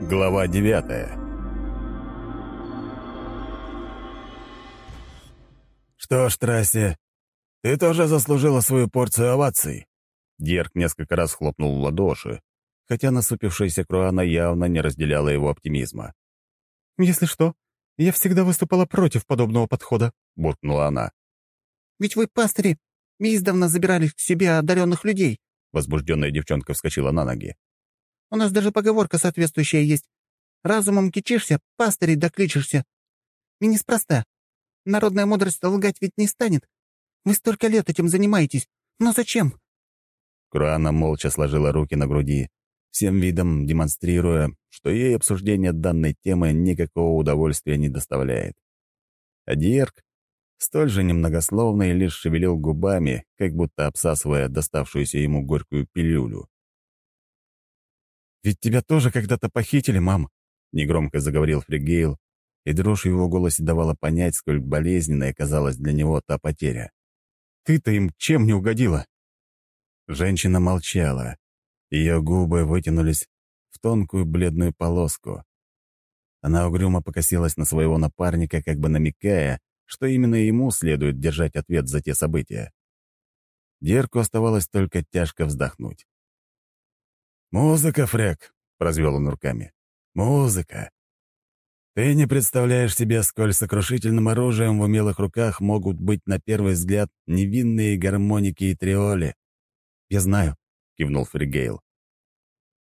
Глава девятая «Что ж, Трассе, ты тоже заслужила свою порцию оваций!» Дерг несколько раз хлопнул в ладоши, хотя насупившаяся Круана явно не разделяла его оптимизма. «Если что, я всегда выступала против подобного подхода», — буркнула она. «Ведь вы, пастыри, издавна забирали к себе одаренных людей», — возбужденная девчонка вскочила на ноги. У нас даже поговорка соответствующая есть. Разумом кичишься, пастырей докличешься. И неспроста. Народная мудрость лгать ведь не станет. Вы столько лет этим занимаетесь. Но зачем?» Круана молча сложила руки на груди, всем видом демонстрируя, что ей обсуждение данной темы никакого удовольствия не доставляет. А Диерк, столь же немногословный, лишь шевелил губами, как будто обсасывая доставшуюся ему горькую пилюлю. «Ведь тебя тоже когда-то похитили, мам», — негромко заговорил Фригейл, и дрожь его голосе давала понять, сколь болезненной оказалась для него та потеря. «Ты-то им чем не угодила?» Женщина молчала. Ее губы вытянулись в тонкую бледную полоску. Она угрюмо покосилась на своего напарника, как бы намекая, что именно ему следует держать ответ за те события. Дерку оставалось только тяжко вздохнуть. «Музыка, Фрек», — развел он руками. «Музыка. Ты не представляешь себе, сколь сокрушительным оружием в умелых руках могут быть на первый взгляд невинные гармоники и триоли». «Я знаю», — кивнул Фригейл.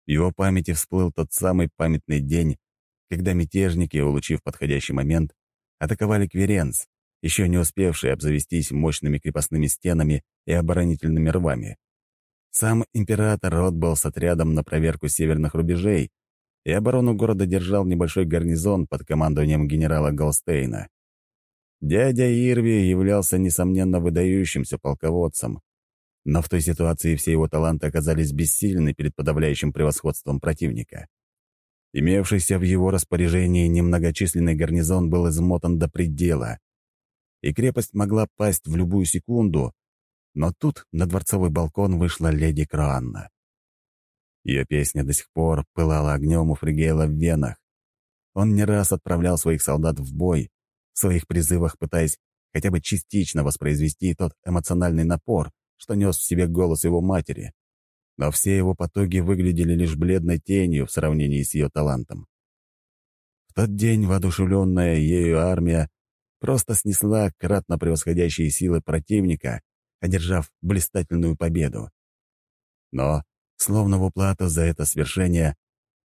В его памяти всплыл тот самый памятный день, когда мятежники, улучив подходящий момент, атаковали Кверенц, еще не успевшие обзавестись мощными крепостными стенами и оборонительными рвами. Сам император отбыл с отрядом на проверку северных рубежей, и оборону города держал небольшой гарнизон под командованием генерала Голстейна. Дядя Ирви являлся, несомненно, выдающимся полководцем, но в той ситуации все его таланты оказались бессильны перед подавляющим превосходством противника. Имевшийся в его распоряжении немногочисленный гарнизон был измотан до предела, и крепость могла пасть в любую секунду, но тут на дворцовый балкон вышла леди Кроанна. Ее песня до сих пор пылала огнем у Фригейла в венах. Он не раз отправлял своих солдат в бой, в своих призывах пытаясь хотя бы частично воспроизвести тот эмоциональный напор, что нес в себе голос его матери. Но все его потуги выглядели лишь бледной тенью в сравнении с ее талантом. В тот день воодушевленная ею армия просто снесла кратно превосходящие силы противника одержав блистательную победу. Но, словно в уплату за это свершение,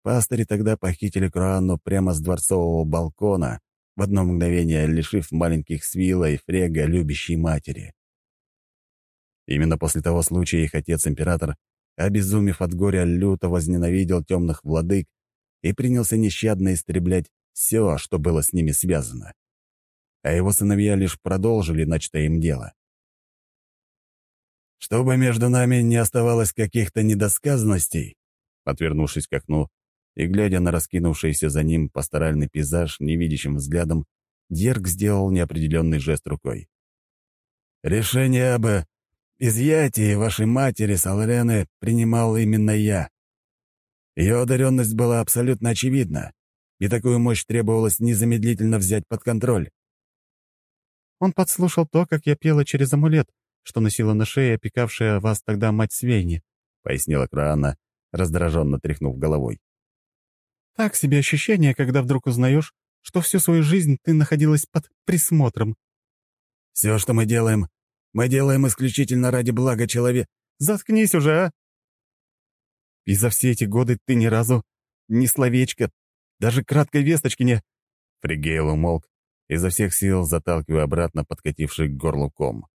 пастыри тогда похитили Круанну прямо с дворцового балкона, в одно мгновение лишив маленьких Свила и Фрега любящей матери. Именно после того случая их отец-император, обезумев от горя, люто возненавидел темных владык и принялся нещадно истреблять все, что было с ними связано. А его сыновья лишь продолжили начатое им дело. Чтобы между нами не оставалось каких-то недосказанностей, отвернувшись к окну и глядя на раскинувшийся за ним пасторальный пейзаж невидящим взглядом, Дерг сделал неопределенный жест рукой. «Решение об изъятии вашей матери Салрены принимал именно я. Ее одаренность была абсолютно очевидна, и такую мощь требовалось незамедлительно взять под контроль». «Он подслушал то, как я пела через амулет», что носила на шее опекавшая вас тогда мать Свейни», — пояснила Краана, раздраженно тряхнув головой. «Так себе ощущение, когда вдруг узнаешь, что всю свою жизнь ты находилась под присмотром». «Все, что мы делаем, мы делаем исключительно ради блага человека». «Заткнись уже, а!» «И за все эти годы ты ни разу, ни словечко, даже краткой весточки не...» Фригейл умолк, изо всех сил заталкивая обратно подкативший к горлу ком.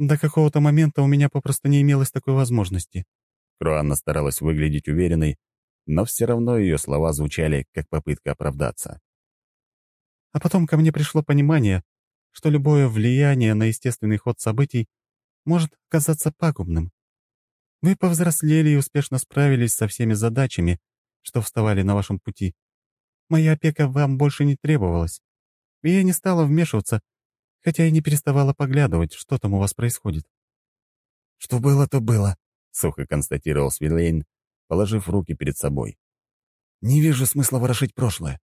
До какого-то момента у меня попросту не имелось такой возможности. Круанна старалась выглядеть уверенной, но все равно ее слова звучали как попытка оправдаться. А потом ко мне пришло понимание, что любое влияние на естественный ход событий может казаться пагубным. Вы повзрослели и успешно справились со всеми задачами, что вставали на вашем пути. Моя опека вам больше не требовалась. И я не стала вмешиваться, хотя и не переставала поглядывать, что там у вас происходит. «Что было, то было», — сухо констатировал Свилейн, положив руки перед собой. Не вижу смысла ворошить прошлое.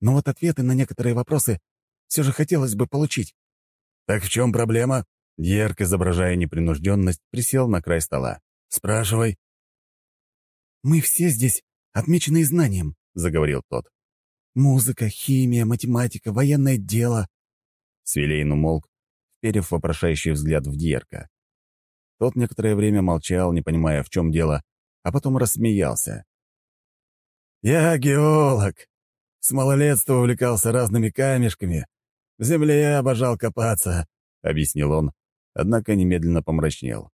Но вот ответы на некоторые вопросы все же хотелось бы получить. «Так в чем проблема?» Дьерк, изображая непринужденность, присел на край стола. «Спрашивай». «Мы все здесь отмечены знанием», — заговорил тот. «Музыка, химия, математика, военное дело». Свилейн умолк, вперев вопрошающий взгляд в Дьерка. Тот некоторое время молчал, не понимая, в чем дело, а потом рассмеялся. «Я геолог. С малолетства увлекался разными камешками. В земле обожал копаться», — объяснил он, однако немедленно помрачнел.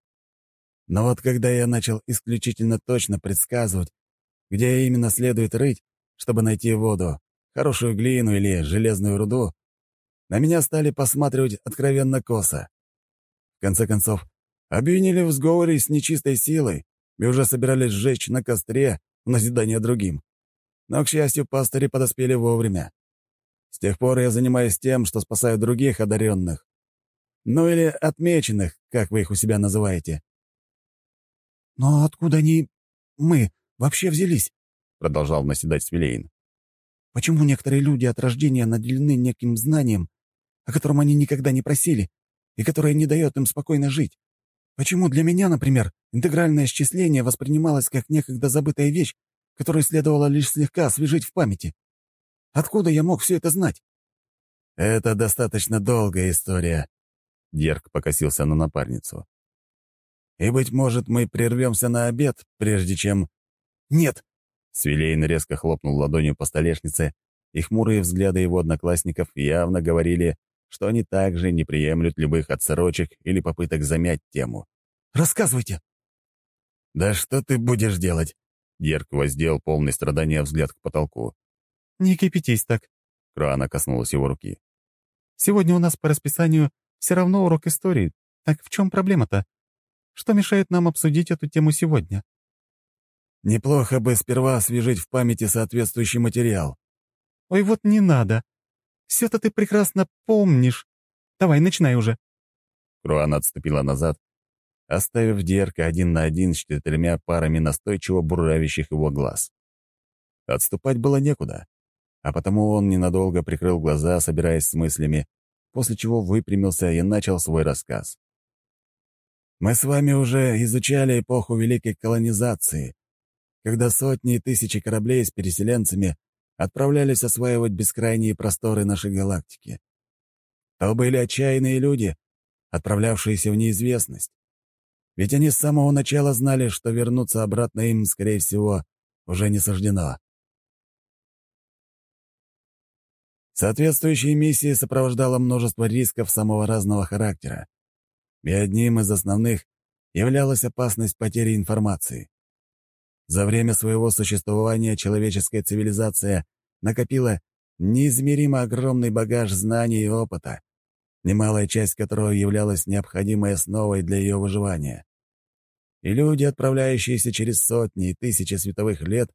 «Но вот когда я начал исключительно точно предсказывать, где именно следует рыть, чтобы найти воду, хорошую глину или железную руду, на меня стали посматривать откровенно косо. В конце концов, обвинили в сговоре с нечистой силой и уже собирались сжечь на костре в назидание другим. Но, к счастью, пастыри подоспели вовремя. С тех пор я занимаюсь тем, что спасаю других одаренных. Ну или отмеченных, как вы их у себя называете. «Но откуда они... мы вообще взялись?» — продолжал наседать Свилейн. «Почему некоторые люди от рождения наделены неким знанием, о котором они никогда не просили, и которое не дает им спокойно жить? Почему для меня, например, интегральное счисление воспринималось как некогда забытая вещь, которую следовало лишь слегка освежить в памяти? Откуда я мог все это знать?» «Это достаточно долгая история», — Дерг покосился на напарницу. «И, быть может, мы прервемся на обед, прежде чем...» «Нет!» — Свилейн резко хлопнул ладонью по столешнице, и хмурые взгляды его одноклассников явно говорили, что они также не приемлют любых отсрочек или попыток замять тему. «Рассказывайте!» «Да что ты будешь делать?» Дерг воздел полный страдания взгляд к потолку. «Не кипятись так», — Круана коснулась его руки. «Сегодня у нас по расписанию все равно урок истории. Так в чем проблема-то? Что мешает нам обсудить эту тему сегодня?» «Неплохо бы сперва освежить в памяти соответствующий материал». «Ой, вот не надо. Все-то ты прекрасно помнишь. Давай, начинай уже». Круана отступила назад, оставив Дерка один на один с четырьмя парами настойчиво буравящих его глаз. Отступать было некуда, а потому он ненадолго прикрыл глаза, собираясь с мыслями, после чего выпрямился и начал свой рассказ. «Мы с вами уже изучали эпоху Великой колонизации, когда сотни и тысячи кораблей с переселенцами отправлялись осваивать бескрайние просторы нашей галактики. То были отчаянные люди, отправлявшиеся в неизвестность. Ведь они с самого начала знали, что вернуться обратно им, скорее всего, уже не суждено. Соответствующие миссии сопровождало множество рисков самого разного характера. И одним из основных являлась опасность потери информации. За время своего существования человеческая цивилизация накопила неизмеримо огромный багаж знаний и опыта, немалая часть которого являлась необходимой основой для ее выживания. И люди, отправляющиеся через сотни и тысячи световых лет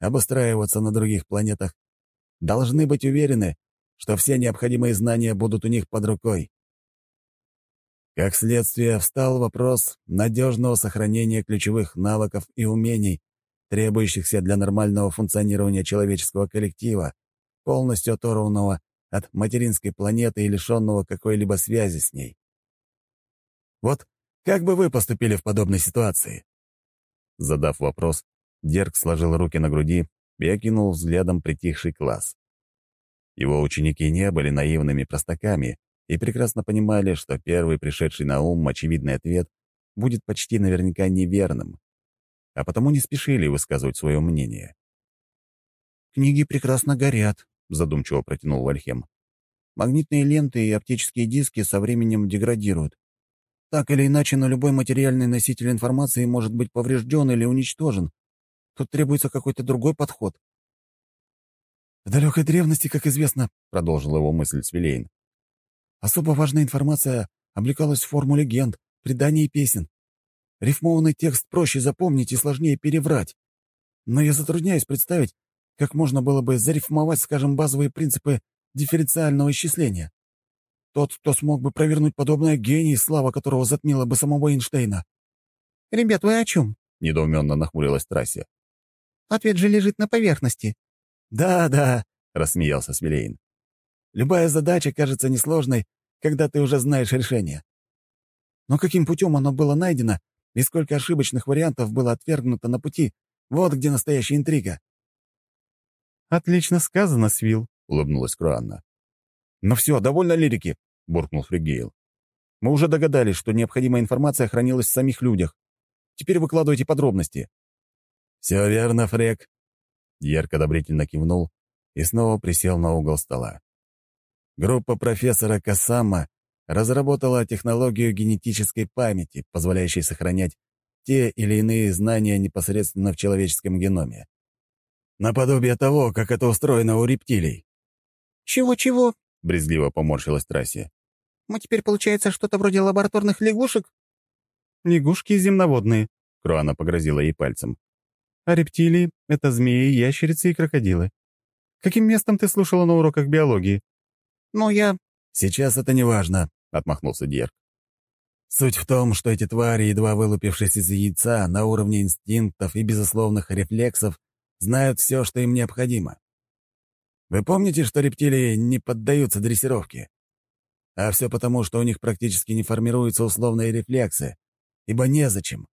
обустраиваться на других планетах, должны быть уверены, что все необходимые знания будут у них под рукой. Как следствие, встал вопрос надежного сохранения ключевых навыков и умений, требующихся для нормального функционирования человеческого коллектива, полностью оторванного от материнской планеты и лишенного какой-либо связи с ней. Вот как бы вы поступили в подобной ситуации? Задав вопрос, Дерг сложил руки на груди и окинул взглядом притихший класс. Его ученики не были наивными простаками и прекрасно понимали, что первый пришедший на ум очевидный ответ будет почти наверняка неверным, а потому не спешили высказывать свое мнение. «Книги прекрасно горят», — задумчиво протянул Вальхем. «Магнитные ленты и оптические диски со временем деградируют. Так или иначе, но любой материальный носитель информации может быть поврежден или уничтожен, Тут требуется какой-то другой подход. «В далекой древности, как известно», — продолжил его мысль Свилейн, «особо важная информация облекалась в форму легенд, преданий и песен. Рифмованный текст проще запомнить и сложнее переврать. Но я затрудняюсь представить, как можно было бы зарифмовать, скажем, базовые принципы дифференциального исчисления. Тот, кто смог бы провернуть подобное гений, слава которого затмила бы самого Эйнштейна. «Ребят, вы о чем?» — недоуменно нахмурилась Трассе. Ответ же лежит на поверхности». «Да, да», — рассмеялся Смелейн. «Любая задача кажется несложной, когда ты уже знаешь решение. Но каким путем оно было найдено и сколько ошибочных вариантов было отвергнуто на пути, вот где настоящая интрига». «Отлично сказано, Свил», — улыбнулась Круанна. «Ну все, довольно лирики», — буркнул Фригейл. «Мы уже догадались, что необходимая информация хранилась в самих людях. Теперь выкладывайте подробности». «Все верно, Фрек». Ярко одобрительно кивнул и снова присел на угол стола. Группа профессора Касама разработала технологию генетической памяти, позволяющей сохранять те или иные знания непосредственно в человеческом геноме. Наподобие того, как это устроено у рептилий. «Чего-чего?» — брезгливо поморщилась Трасси. «Мы теперь, получается, что-то вроде лабораторных лягушек?» «Лягушки земноводные», — Круана погрозила ей пальцем. «А рептилии — это змеи, ящерицы и крокодилы. Каким местом ты слушала на уроках биологии?» «Ну, я...» «Сейчас это не важно», — отмахнулся Дьерк. «Суть в том, что эти твари, едва вылупившись из яйца, на уровне инстинктов и безусловных рефлексов, знают все, что им необходимо. Вы помните, что рептилии не поддаются дрессировке? А все потому, что у них практически не формируются условные рефлексы, ибо незачем.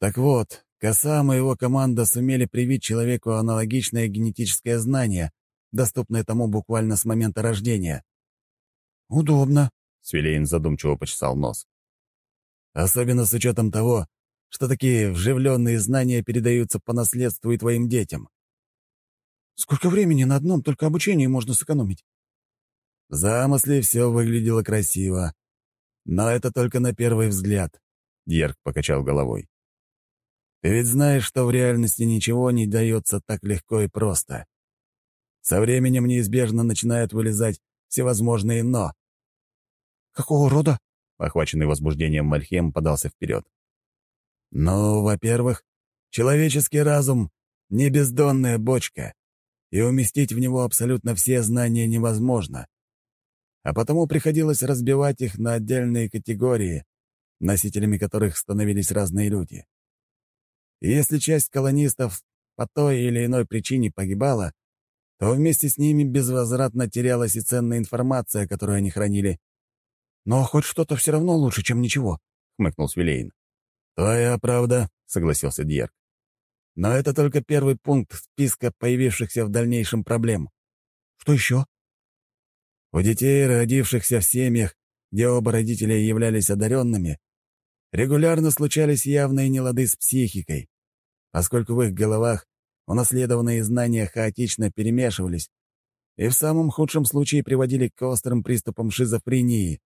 Так вот, Касам и его команда сумели привить человеку аналогичное генетическое знание, доступное тому буквально с момента рождения. «Удобно», — Свилейн задумчиво почесал нос. «Особенно с учетом того, что такие вживленные знания передаются по наследству и твоим детям. Сколько времени на одном только обучении можно сэкономить? В замысле все выглядело красиво. Но это только на первый взгляд. Дьерк покачал головой. Ты ведь знаешь, что в реальности ничего не дается так легко и просто. Со временем неизбежно начинают вылезать всевозможные «но». «Какого рода?» — охваченный возбуждением Мальхем подался вперед. «Ну, во-первых, человеческий разум — не бездонная бочка и уместить в него абсолютно все знания невозможно. А потому приходилось разбивать их на отдельные категории, носителями которых становились разные люди. И если часть колонистов по той или иной причине погибала, то вместе с ними безвозвратно терялась и ценная информация, которую они хранили. «Но хоть что-то все равно лучше, чем ничего», — хмыкнул Свилейн. «Твоя правда», — согласился Дьерк. Но это только первый пункт списка появившихся в дальнейшем проблем. Что еще? У детей, родившихся в семьях, где оба родителя являлись одаренными, регулярно случались явные нелады с психикой, поскольку в их головах унаследованные знания хаотично перемешивались и в самом худшем случае приводили к острым приступам шизофрении.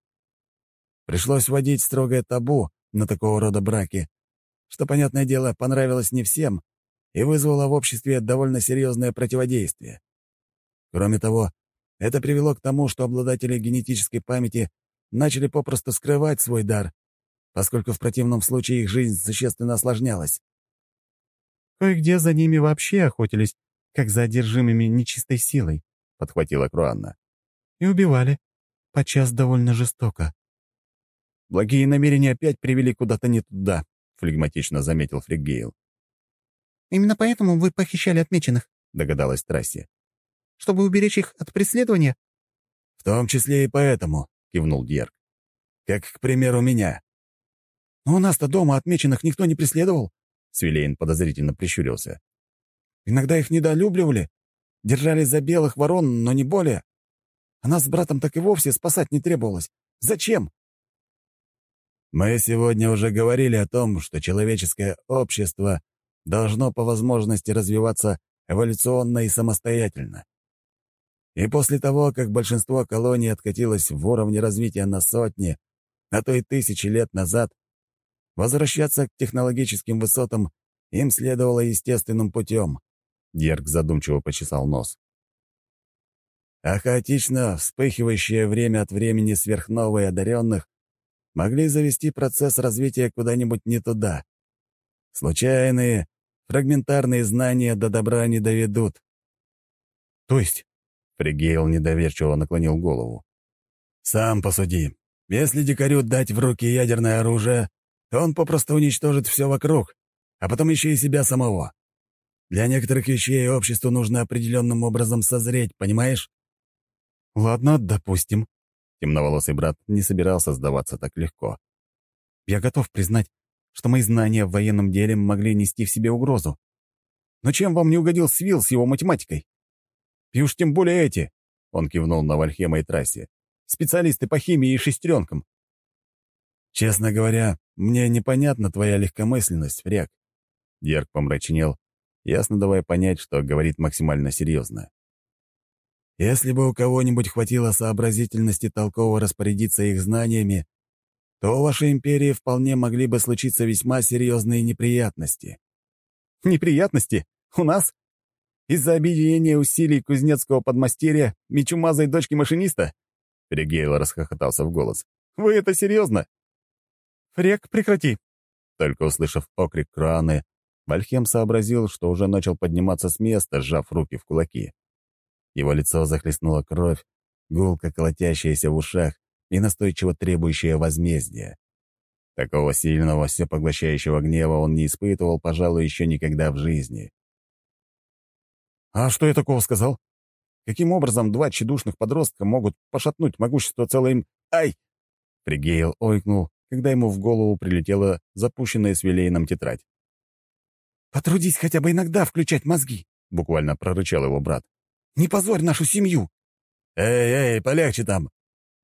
Пришлось вводить строгое табу на такого рода браки, что, понятное дело, понравилось не всем, и вызвало в обществе довольно серьезное противодействие. Кроме того, это привело к тому, что обладатели генетической памяти начали попросту скрывать свой дар, поскольку в противном случае их жизнь существенно осложнялась. «Кое-где за ними вообще охотились, как за одержимыми нечистой силой», — подхватила Круанна. «И убивали, подчас довольно жестоко». «Благие намерения опять привели куда-то не туда», — флегматично заметил Фриггейл. Именно поэтому вы похищали отмеченных», — догадалась Трасси. «Чтобы уберечь их от преследования?» «В том числе и поэтому», — кивнул Дьерк. «Как, к примеру, меня». «Но у нас-то дома отмеченных никто не преследовал», — Свилейн подозрительно прищурился. «Иногда их недолюбливали, держали за белых ворон, но не более. А нас с братом так и вовсе спасать не требовалось. Зачем?» «Мы сегодня уже говорили о том, что человеческое общество должно по возможности развиваться эволюционно и самостоятельно. И после того, как большинство колоний откатилось в уровне развития на сотни, а то и тысячи лет назад, возвращаться к технологическим высотам им следовало естественным путем. Дерг задумчиво почесал нос. А хаотично вспыхивающее время от времени сверхновые одаренных могли завести процесс развития куда-нибудь не туда. Случайные, Фрагментарные знания до добра не доведут. То есть? Фригейл недоверчиво наклонил голову. Сам посуди. Если дикарю дать в руки ядерное оружие, он попросту уничтожит все вокруг, а потом еще и себя самого. Для некоторых вещей обществу нужно определенным образом созреть, понимаешь?» «Ладно, допустим». Темноволосый брат не собирался сдаваться так легко. «Я готов признать, что мои знания в военном деле могли нести в себе угрозу. Но чем вам не угодил Свил с его математикой? И уж тем более эти, — он кивнул на Вальхема и трассе, — специалисты по химии и шестеренкам. «Честно говоря, мне непонятна твоя легкомысленность, Фряк». Дерг помрачнел, ясно давая понять, что говорит максимально серьезно. «Если бы у кого-нибудь хватило сообразительности толково распорядиться их знаниями, то у вашей империи вполне могли бы случиться весьма серьезные неприятности». «Неприятности? У нас? Из-за объединения усилий кузнецкого подмастерья и чумазой дочки машиниста?» Перегейл расхохотался в голос. «Вы это серьезно?» «Фрек, прекрати!» Только услышав окрик Круаны, Вальхем сообразил, что уже начал подниматься с места, сжав руки в кулаки. Его лицо захлестнула кровь, гулко колотящаяся в ушах и настойчиво требующая возмездия. Такого сильного, всепоглощающего гнева он не испытывал, пожалуй, еще никогда в жизни. «А что я такого сказал? Каким образом два тщедушных подростка могут пошатнуть могущество целой Ай!» Фригейл ойкнул когда ему в голову прилетела запущенная с Вилейном тетрадь. «Потрудись хотя бы иногда включать мозги», — буквально прорычал его брат. «Не позорь нашу семью!» «Эй, эй, полегче там!»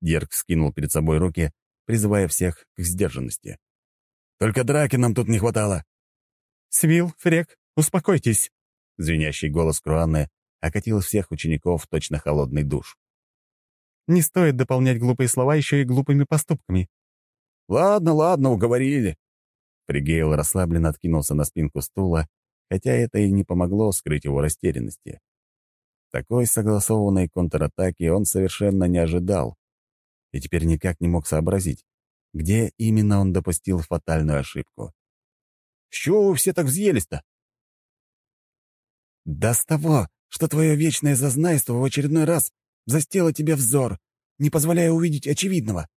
Дерг скинул перед собой руки, призывая всех к сдержанности. «Только драки нам тут не хватало!» «Свил, Фрек, успокойтесь!» Звенящий голос Круанны окатил всех учеников точно холодный душ. «Не стоит дополнять глупые слова еще и глупыми поступками. «Ладно, ладно, уговорили». Фригейл расслабленно откинулся на спинку стула, хотя это и не помогло скрыть его растерянности. Такой согласованной контратаки он совершенно не ожидал и теперь никак не мог сообразить, где именно он допустил фатальную ошибку. «С чего вы все так взъелись-то?» «Да с того, что твое вечное зазнайство в очередной раз застело тебе взор, не позволяя увидеть очевидного»,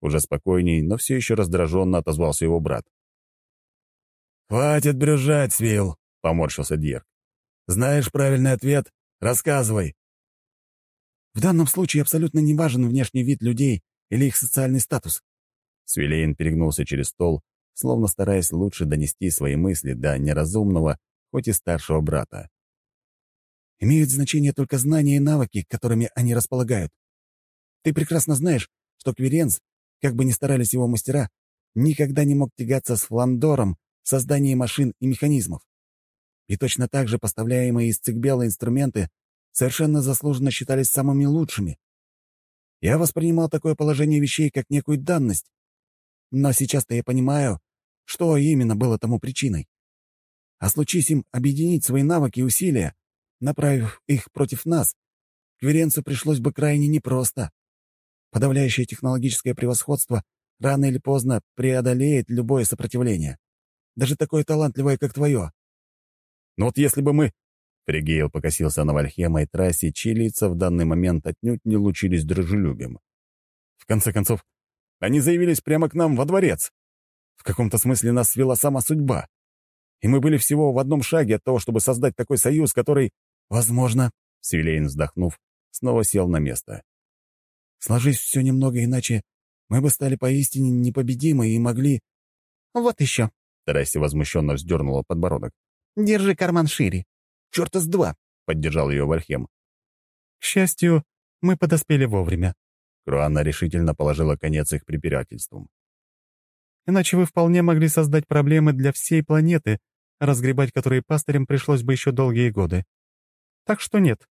уже спокойней, но все еще раздраженно отозвался его брат. «Хватит брюзжать, Свил», — поморщился Дьерк. «Знаешь правильный ответ? Рассказывай». «В данном случае абсолютно не важен внешний вид людей или их социальный статус». Свилейн перегнулся через стол, словно стараясь лучше донести свои мысли до неразумного, хоть и старшего брата. «Имеют значение только знания и навыки, которыми они располагают. Ты прекрасно знаешь, что Кверенс как бы ни старались его мастера, никогда не мог тягаться с фландором в создании машин и механизмов. И точно так же поставляемые из Цикбела инструменты совершенно заслуженно считались самыми лучшими. Я воспринимал такое положение вещей как некую данность. Но сейчас-то я понимаю, что именно было тому причиной. А случись им объединить свои навыки и усилия, направив их против нас, Кверенцу пришлось бы крайне непросто. Подавляющее технологическое превосходство рано или поздно преодолеет любое сопротивление. Даже такое талантливое, как твое. Но вот если бы мы...» Фригейл покосился на Вальхема и трассе, чьи лица в данный момент отнюдь не лучились дружелюбием. В конце концов, они заявились прямо к нам во дворец. В каком-то смысле нас свела сама судьба. И мы были всего в одном шаге от того, чтобы создать такой союз, который... Возможно, Свилейн, вздохнув, снова сел на место. Сложись все немного иначе, мы бы стали поистине непобедимы и могли... Вот еще. Тарасси возмущенно вздернула подбородок. Держи карман шире. Черта с два, поддержал ее Вальхем. К счастью, мы подоспели вовремя. Круанна решительно положила конец их препирательствам. Иначе вы вполне могли создать проблемы для всей планеты, разгребать которые пастырям пришлось бы еще долгие годы. Так что нет,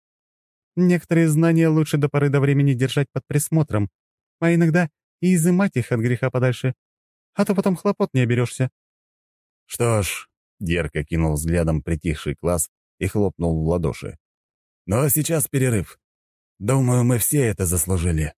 Некоторые знания лучше до поры до времени держать под присмотром, а иногда и изымать их от греха подальше, а то потом хлопот не оберешься. «Что ж», — Дерка кинул взглядом притихший класс и хлопнул в ладоши. «Ну а сейчас перерыв. Думаю, мы все это заслужили».